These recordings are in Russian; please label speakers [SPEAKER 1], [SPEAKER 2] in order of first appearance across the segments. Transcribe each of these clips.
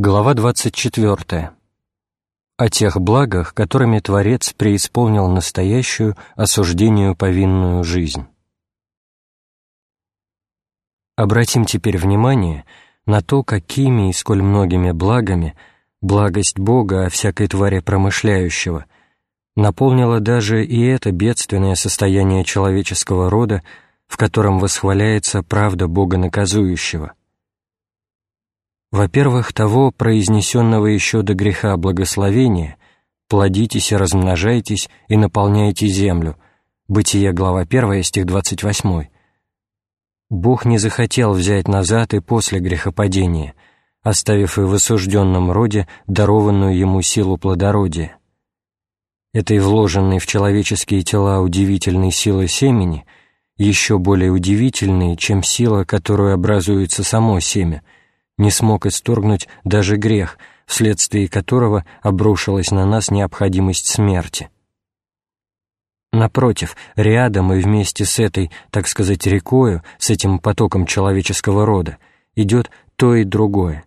[SPEAKER 1] Глава 24. О тех благах, которыми Творец преисполнил настоящую, осуждению повинную жизнь. Обратим теперь внимание на то, какими и сколь многими благами благость Бога о всякой твари промышляющего наполнила даже и это бедственное состояние человеческого рода, в котором восхваляется правда Бога наказующего. Во-первых, того, произнесенного еще до греха благословения «плодитесь и размножайтесь и наполняйте землю» Бытие, глава 1, стих 28. Бог не захотел взять назад и после грехопадения, оставив и в осужденном роде дарованную ему силу плодородия. Этой вложенной в человеческие тела удивительной силы семени, еще более удивительной, чем сила, которую образуется само семя – не смог исторгнуть даже грех, вследствие которого обрушилась на нас необходимость смерти. Напротив, рядом и вместе с этой, так сказать, рекою, с этим потоком человеческого рода, идет то и другое,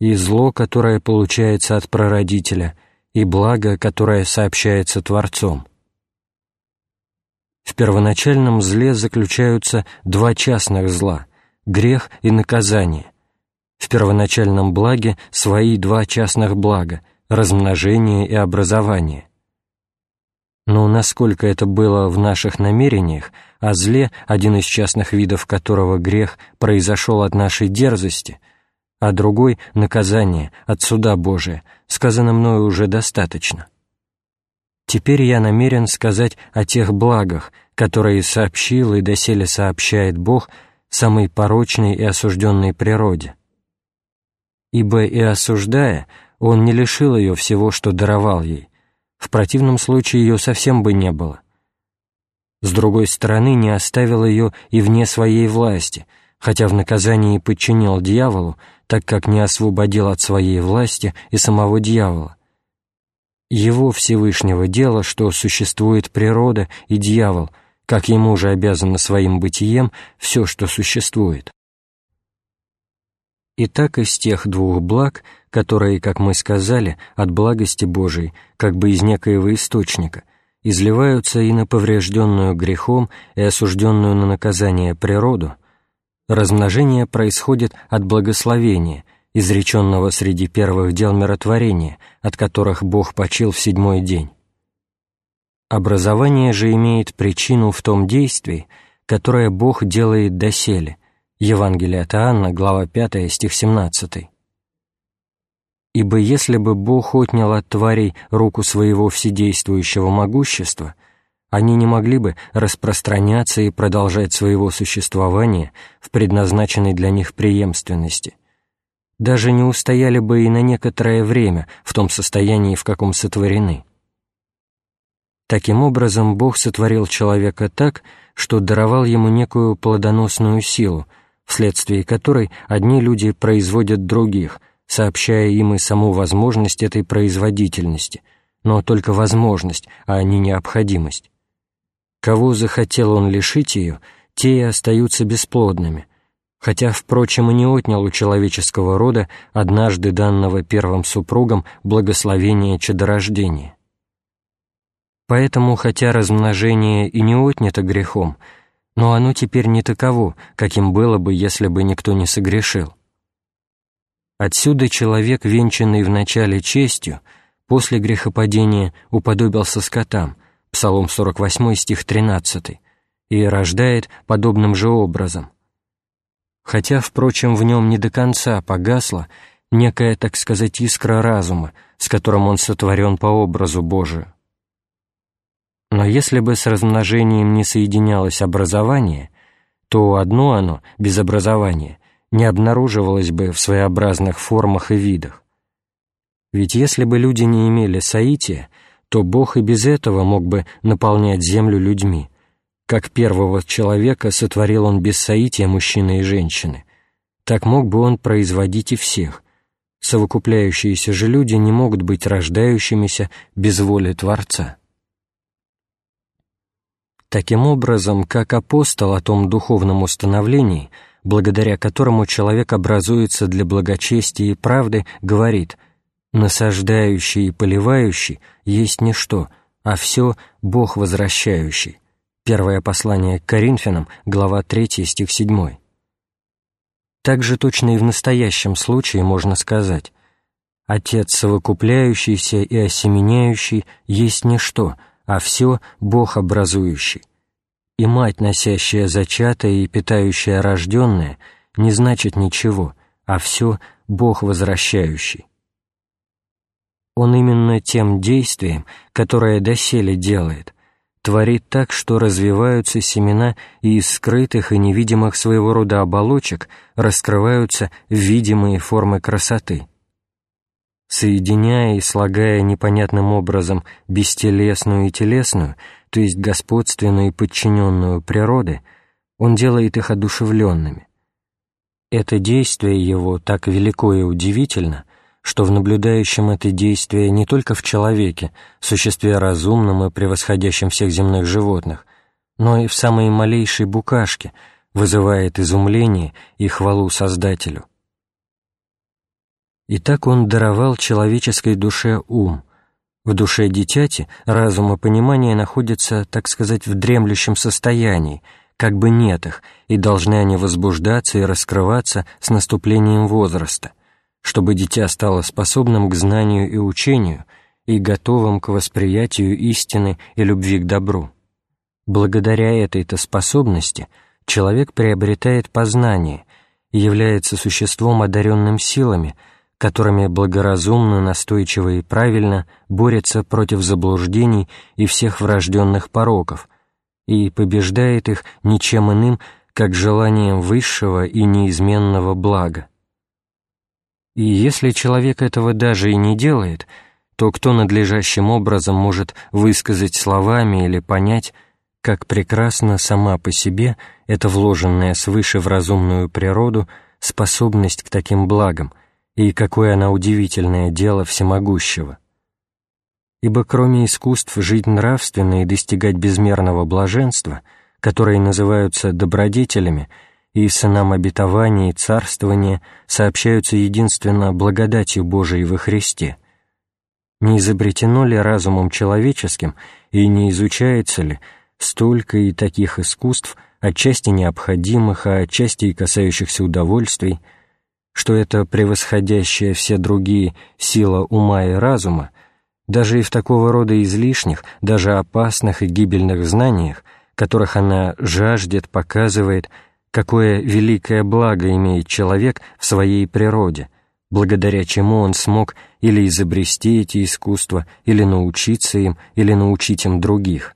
[SPEAKER 1] и зло, которое получается от прародителя, и благо, которое сообщается Творцом. В первоначальном зле заключаются два частных зла — грех и наказание, в первоначальном благе свои два частных блага – размножение и образование. Но насколько это было в наших намерениях, а зле, один из частных видов которого грех, произошел от нашей дерзости, а другой — наказание от суда Божия, сказано мною уже достаточно. Теперь я намерен сказать о тех благах, которые сообщил и доселе сообщает Бог самой порочной и осужденной природе ибо и осуждая, он не лишил ее всего, что даровал ей. В противном случае ее совсем бы не было. С другой стороны, не оставил ее и вне своей власти, хотя в наказании подчинил дьяволу, так как не освободил от своей власти и самого дьявола. Его Всевышнего дело, что существует природа и дьявол, как ему же обязано своим бытием все, что существует. И так из тех двух благ, которые, как мы сказали, от благости Божией, как бы из некоего источника, изливаются и на поврежденную грехом и осужденную на наказание природу, размножение происходит от благословения, изреченного среди первых дел миротворения, от которых Бог почил в седьмой день. Образование же имеет причину в том действии, которое Бог делает доселе, Евангелие от Иоанна, глава 5, стих 17. «Ибо если бы Бог отнял от тварей руку своего вседействующего могущества, они не могли бы распространяться и продолжать своего существования в предназначенной для них преемственности, даже не устояли бы и на некоторое время в том состоянии, в каком сотворены. Таким образом, Бог сотворил человека так, что даровал ему некую плодоносную силу — вследствие которой одни люди производят других, сообщая им и саму возможность этой производительности, но только возможность, а не необходимость. Кого захотел он лишить ее, те и остаются бесплодными, хотя, впрочем, и не отнял у человеческого рода однажды данного первым супругам благословения чадорождения. Поэтому, хотя размножение и не отнято грехом, но оно теперь не таково, каким было бы, если бы никто не согрешил. Отсюда человек, венчанный вначале честью, после грехопадения уподобился скотам, Псалом 48, стих 13, и рождает подобным же образом. Хотя, впрочем, в нем не до конца погасла некая, так сказать, искра разума, с которым он сотворен по образу Божию. Но если бы с размножением не соединялось образование, то одно оно, без образования, не обнаруживалось бы в своеобразных формах и видах. Ведь если бы люди не имели соития, то Бог и без этого мог бы наполнять землю людьми. Как первого человека сотворил он без соития мужчины и женщины, так мог бы он производить и всех. Совокупляющиеся же люди не могут быть рождающимися без воли Творца. Таким образом, как апостол о том духовном установлении, благодаря которому человек образуется для благочестия и правды, говорит «насаждающий и поливающий есть ничто, а все Бог возвращающий». Первое послание к Коринфянам, глава 3, стих 7. Также точно и в настоящем случае можно сказать «Отец совокупляющийся и осеменяющий есть ничто, а все Бог образующий» и мать, носящая зачатое и питающая рожденное, не значит ничего, а все Бог возвращающий. Он именно тем действием, которое доселе делает, творит так, что развиваются семена и из скрытых и невидимых своего рода оболочек раскрываются видимые формы красоты. Соединяя и слагая непонятным образом бестелесную и телесную, то есть господственную и подчиненную природы, он делает их одушевленными. Это действие его так велико и удивительно, что в наблюдающем это действие не только в человеке, существе разумном и превосходящем всех земных животных, но и в самой малейшей букашке вызывает изумление и хвалу Создателю. И так он даровал человеческой душе ум, в душе дитяти разум и понимание находятся, так сказать, в дремлющем состоянии, как бы нет их, и должны они возбуждаться и раскрываться с наступлением возраста, чтобы дитя стало способным к знанию и учению и готовым к восприятию истины и любви к добру. Благодаря этой-то способности человек приобретает познание и является существом, одаренным силами – которыми благоразумно, настойчиво и правильно борется против заблуждений и всех врожденных пороков и побеждает их ничем иным, как желанием высшего и неизменного блага. И если человек этого даже и не делает, то кто надлежащим образом может высказать словами или понять, как прекрасна сама по себе эта вложенная свыше в разумную природу способность к таким благам, и какое она удивительное дело всемогущего. Ибо кроме искусств жить нравственно и достигать безмерного блаженства, которые называются добродетелями, и сынам обетования и царствования сообщаются единственно благодатью Божией во Христе, не изобретено ли разумом человеческим и не изучается ли столько и таких искусств, отчасти необходимых, а отчасти и касающихся удовольствий, что это превосходящая все другие сила ума и разума, даже и в такого рода излишних, даже опасных и гибельных знаниях, которых она жаждет, показывает, какое великое благо имеет человек в своей природе, благодаря чему он смог или изобрести эти искусства, или научиться им, или научить им других.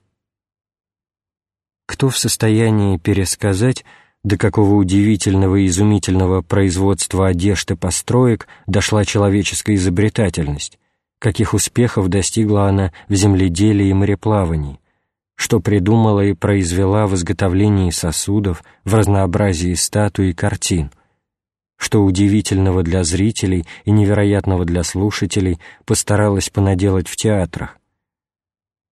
[SPEAKER 1] Кто в состоянии пересказать, до какого удивительного и изумительного производства одежд и построек дошла человеческая изобретательность, каких успехов достигла она в земледелии и мореплавании, что придумала и произвела в изготовлении сосудов, в разнообразии статуй и картин, что удивительного для зрителей и невероятного для слушателей постаралась понаделать в театрах,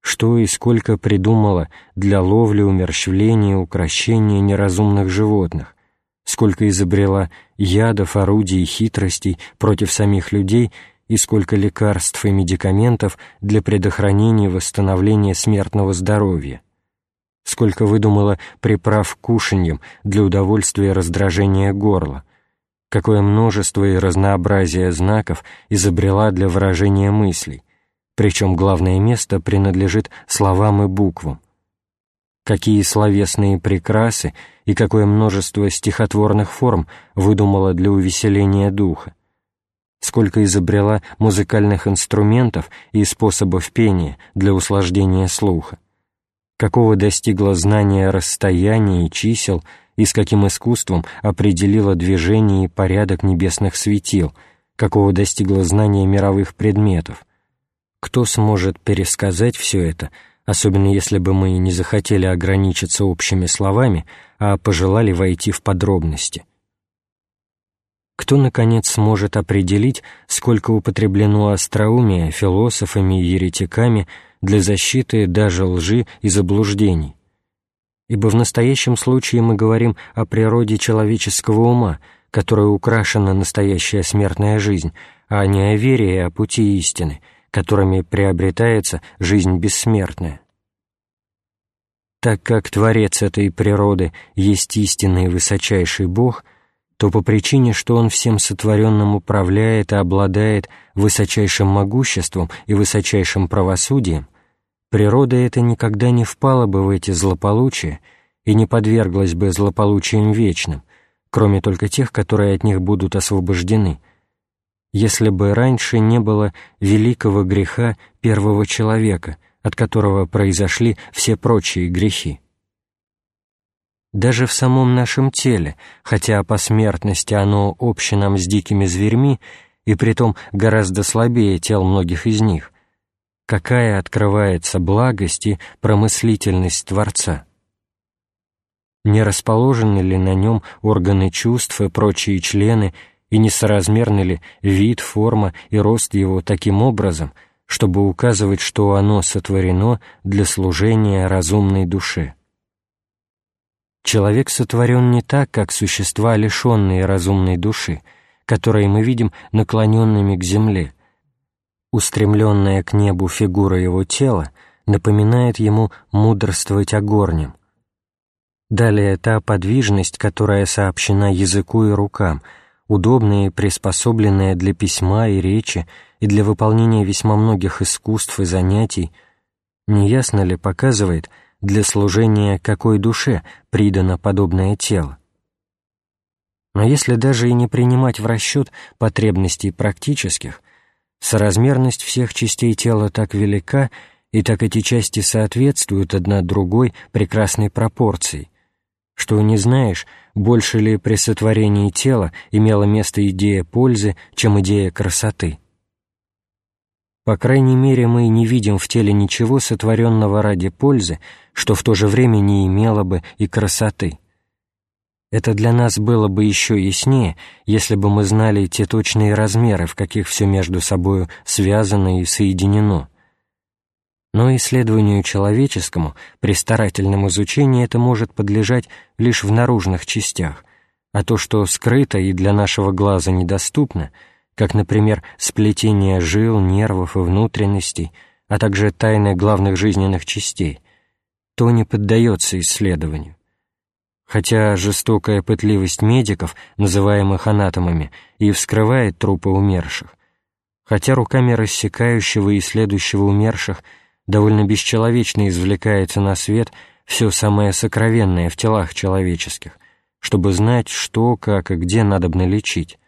[SPEAKER 1] что и сколько придумала для ловли, умерщвления, укрощения неразумных животных, сколько изобрела ядов, орудий хитростей против самих людей и сколько лекарств и медикаментов для предохранения и восстановления смертного здоровья, сколько выдумала приправ к кушаньям для удовольствия и раздражения горла, какое множество и разнообразие знаков изобрела для выражения мыслей, причем главное место принадлежит словам и буквам. Какие словесные прекрасы и какое множество стихотворных форм выдумала для увеселения духа. Сколько изобрела музыкальных инструментов и способов пения для услаждения слуха. Какого достигла знания расстояния и чисел и с каким искусством определила движение и порядок небесных светил, какого достигла знания мировых предметов – кто сможет пересказать все это, особенно если бы мы не захотели ограничиться общими словами, а пожелали войти в подробности? Кто, наконец, сможет определить, сколько употреблено остроумия философами и еретиками для защиты даже лжи и заблуждений? Ибо в настоящем случае мы говорим о природе человеческого ума, которой украшена настоящая смертная жизнь, а не о вере и о пути истины, которыми приобретается жизнь бессмертная. Так как Творец этой природы есть истинный высочайший Бог, то по причине, что Он всем сотворенным управляет и обладает высочайшим могуществом и высочайшим правосудием, природа эта никогда не впала бы в эти злополучия и не подверглась бы злополучиям вечным, кроме только тех, которые от них будут освобождены, если бы раньше не было великого греха первого человека, от которого произошли все прочие грехи. Даже в самом нашем теле, хотя по смертности оно обще нам с дикими зверьми, и притом гораздо слабее тел многих из них, какая открывается благость и промыслительность Творца. Не расположены ли на нем органы чувств и прочие члены, и несоразмерны ли вид, форма и рост его таким образом, чтобы указывать, что оно сотворено для служения разумной душе? Человек сотворен не так, как существа, лишенные разумной души, которые мы видим наклоненными к земле. Устремленная к небу фигура его тела напоминает ему мудрствовать о горнем. Далее та подвижность, которая сообщена языку и рукам, удобная и приспособленная для письма и речи и для выполнения весьма многих искусств и занятий, неясно ли показывает – для служения какой душе придано подобное тело. Но если даже и не принимать в расчет потребностей практических, соразмерность всех частей тела так велика, и так эти части соответствуют одна другой прекрасной пропорции, что не знаешь, больше ли при сотворении тела имела место идея пользы, чем идея красоты. По крайней мере, мы не видим в теле ничего сотворенного ради пользы, что в то же время не имело бы и красоты. Это для нас было бы еще яснее, если бы мы знали те точные размеры, в каких все между собою связано и соединено. Но исследованию человеческому при старательном изучении это может подлежать лишь в наружных частях, а то, что скрыто и для нашего глаза недоступно — как, например, сплетение жил, нервов и внутренностей, а также тайны главных жизненных частей, то не поддается исследованию. Хотя жестокая пытливость медиков, называемых анатомами, и вскрывает трупы умерших, хотя руками рассекающего и исследующего умерших довольно бесчеловечно извлекается на свет все самое сокровенное в телах человеческих, чтобы знать, что, как и где надобно лечить,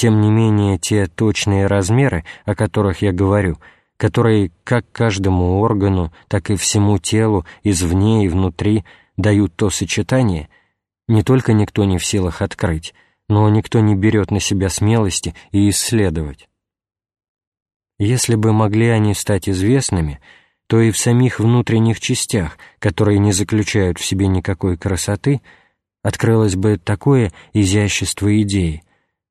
[SPEAKER 1] тем не менее, те точные размеры, о которых я говорю, которые как каждому органу, так и всему телу, извне и внутри, дают то сочетание, не только никто не в силах открыть, но никто не берет на себя смелости и исследовать. Если бы могли они стать известными, то и в самих внутренних частях, которые не заключают в себе никакой красоты, открылось бы такое изящество идеи,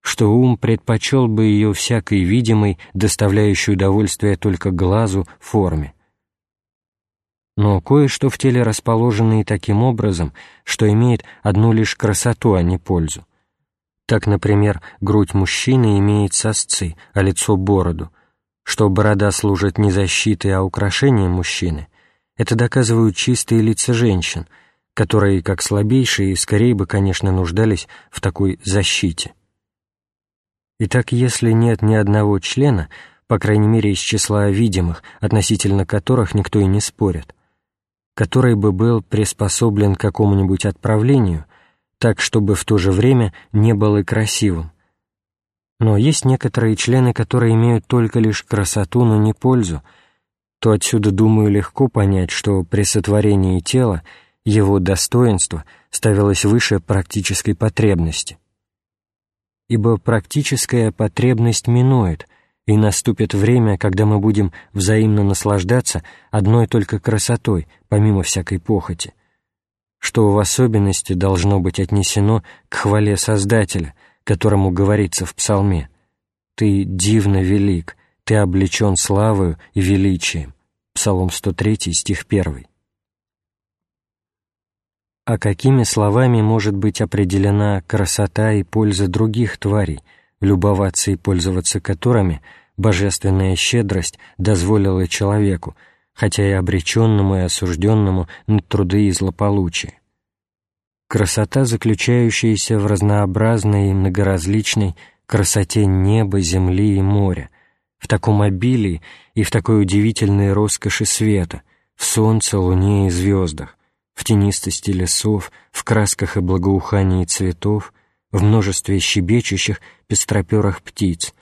[SPEAKER 1] что ум предпочел бы ее всякой видимой, доставляющей удовольствие только глазу, форме. Но кое-что в теле расположено и таким образом, что имеет одну лишь красоту, а не пользу. Так, например, грудь мужчины имеет сосцы, а лицо — бороду. Что борода служит не защитой, а украшением мужчины, это доказывают чистые лица женщин, которые, как слабейшие, скорее бы, конечно, нуждались в такой защите. Итак, если нет ни одного члена, по крайней мере из числа видимых, относительно которых никто и не спорит, который бы был приспособлен к какому-нибудь отправлению, так, чтобы в то же время не был и красивым. Но есть некоторые члены, которые имеют только лишь красоту, но не пользу, то отсюда, думаю, легко понять, что при сотворении тела его достоинство ставилось выше практической потребности. Ибо практическая потребность минует, и наступит время, когда мы будем взаимно наслаждаться одной только красотой, помимо всякой похоти, что в особенности должно быть отнесено к хвале Создателя, которому говорится в псалме «Ты дивно велик, ты облечен славою и величием» Псалом 103, стих 1. А какими словами может быть определена красота и польза других тварей, любоваться и пользоваться которыми божественная щедрость дозволила человеку, хотя и обреченному и осужденному на труды и злополучие? Красота, заключающаяся в разнообразной и многоразличной красоте неба, земли и моря, в таком обилии и в такой удивительной роскоши света, в солнце, луне и звездах, в тенистости лесов, в красках и благоухании цветов, в множестве щебечущих, пестроперых птиц,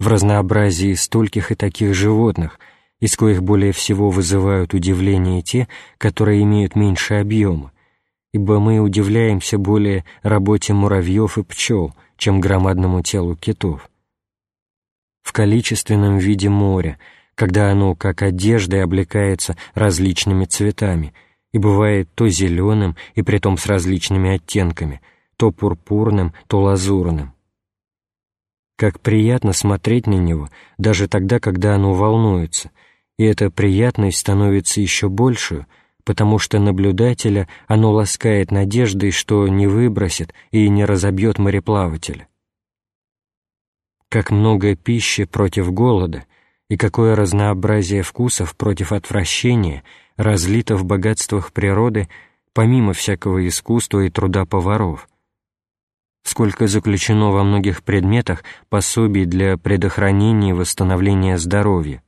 [SPEAKER 1] в разнообразии стольких и таких животных, из коих более всего вызывают удивление те, которые имеют меньше объема, ибо мы удивляемся более работе муравьев и пчел, чем громадному телу китов. В количественном виде моря, когда оно, как одеждой, облекается различными цветами и бывает то зеленым, и притом с различными оттенками, то пурпурным, то лазурным. Как приятно смотреть на него, даже тогда, когда оно волнуется, и эта приятность становится еще большую — потому что наблюдателя оно ласкает надеждой, что не выбросит и не разобьет мореплавателя. Как много пищи против голода и какое разнообразие вкусов против отвращения разлито в богатствах природы помимо всякого искусства и труда поваров. Сколько заключено во многих предметах пособий для предохранения и восстановления здоровья,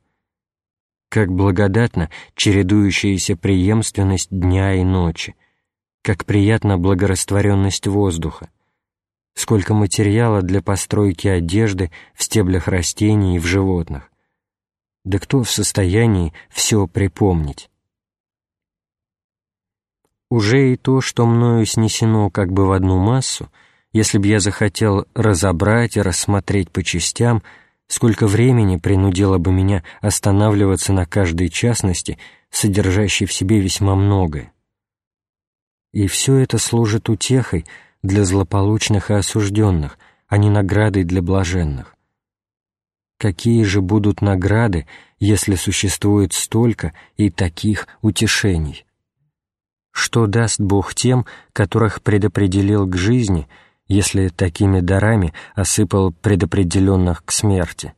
[SPEAKER 1] как благодатна чередующаяся преемственность дня и ночи, как приятна благорастворенность воздуха, сколько материала для постройки одежды в стеблях растений и в животных. Да кто в состоянии все припомнить? Уже и то, что мною снесено как бы в одну массу, если б я захотел разобрать и рассмотреть по частям — сколько времени принудило бы меня останавливаться на каждой частности, содержащей в себе весьма многое. И все это служит утехой для злополучных и осужденных, а не наградой для блаженных. Какие же будут награды, если существует столько и таких утешений? Что даст Бог тем, которых предопределил к жизни — если такими дарами осыпал предопределенных к смерти?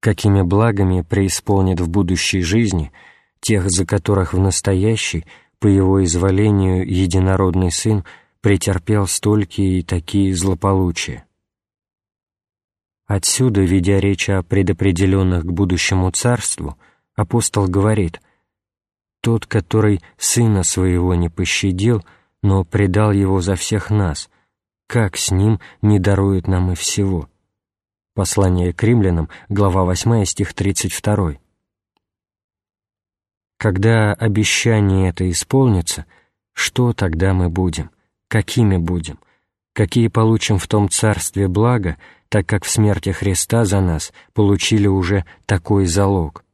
[SPEAKER 1] Какими благами преисполнит в будущей жизни тех, за которых в настоящей, по его изволению, единородный Сын претерпел столькие и такие злополучия? Отсюда, видя речь о предопределенных к будущему царству, апостол говорит «Тот, который Сына Своего не пощадил, но предал Его за всех нас, как с ним не дарует нам и всего. Послание к римлянам, глава 8, стих 32. Когда обещание это исполнится, что тогда мы будем? Какими будем? Какие получим в том царстве блага, так как в смерти Христа за нас получили уже такой залог?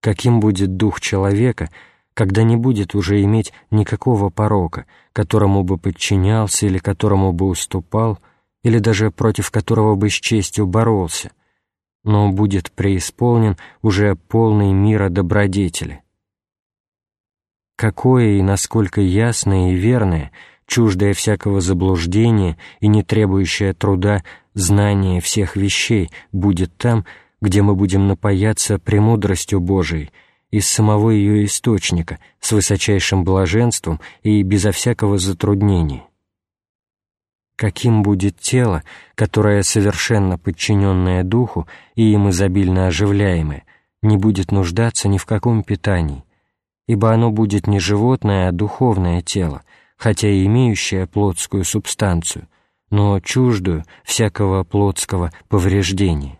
[SPEAKER 1] Каким будет дух человека, когда не будет уже иметь никакого порока, которому бы подчинялся или которому бы уступал, или даже против которого бы с честью боролся, но будет преисполнен уже полный мира добродетели. Какое и насколько ясное и верное, чуждое всякого заблуждения и не требующее труда знание всех вещей будет там, где мы будем напаяться премудростью Божией из самого ее источника с высочайшим блаженством и безо всякого затруднения. Каким будет тело, которое совершенно подчиненное духу и им изобильно оживляемое, не будет нуждаться ни в каком питании, ибо оно будет не животное, а духовное тело, хотя и имеющее плотскую субстанцию, но чуждую всякого плотского повреждения.